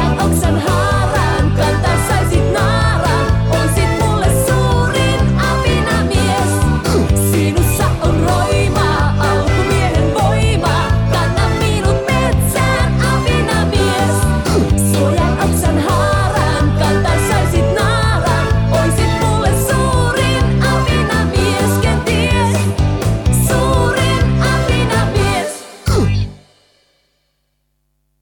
อ屋สั่